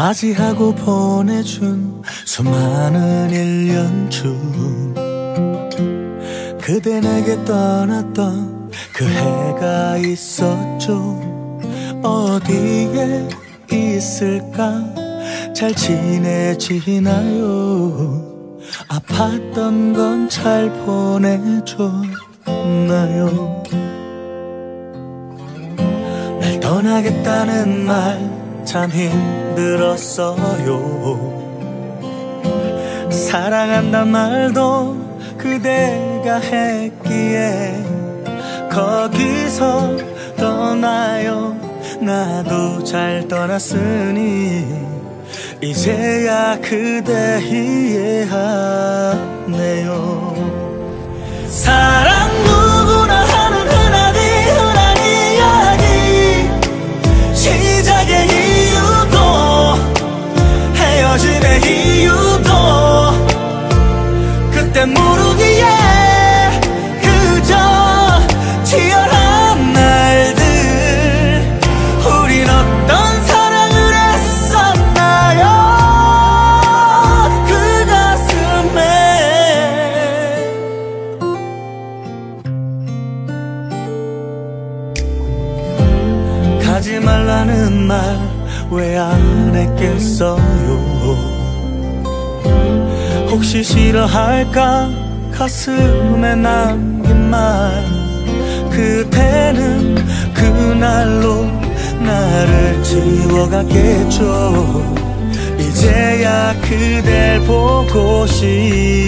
맞이하고 보내준 수많은 일년 중 그대 내게 떠났던 그 해가 있었죠. 어디에 있을까? 잘 지내지나요? 아팠던 건 잘 보내줬나요? 날 떠나겠다는 말 참 힘들었어요. 사랑한단 말도 그대가 했기에 거기서 떠나요. 나도 잘 떠났으니 이제야 그대 이해하네요. 사랑 누 가지 말라는 말 왜 안 했겠어요? 혹시 싫어할까? 가슴에 남긴 말 그대는 그날로 나를 지워갔겠죠. 이제야 그댈 보고 싶은데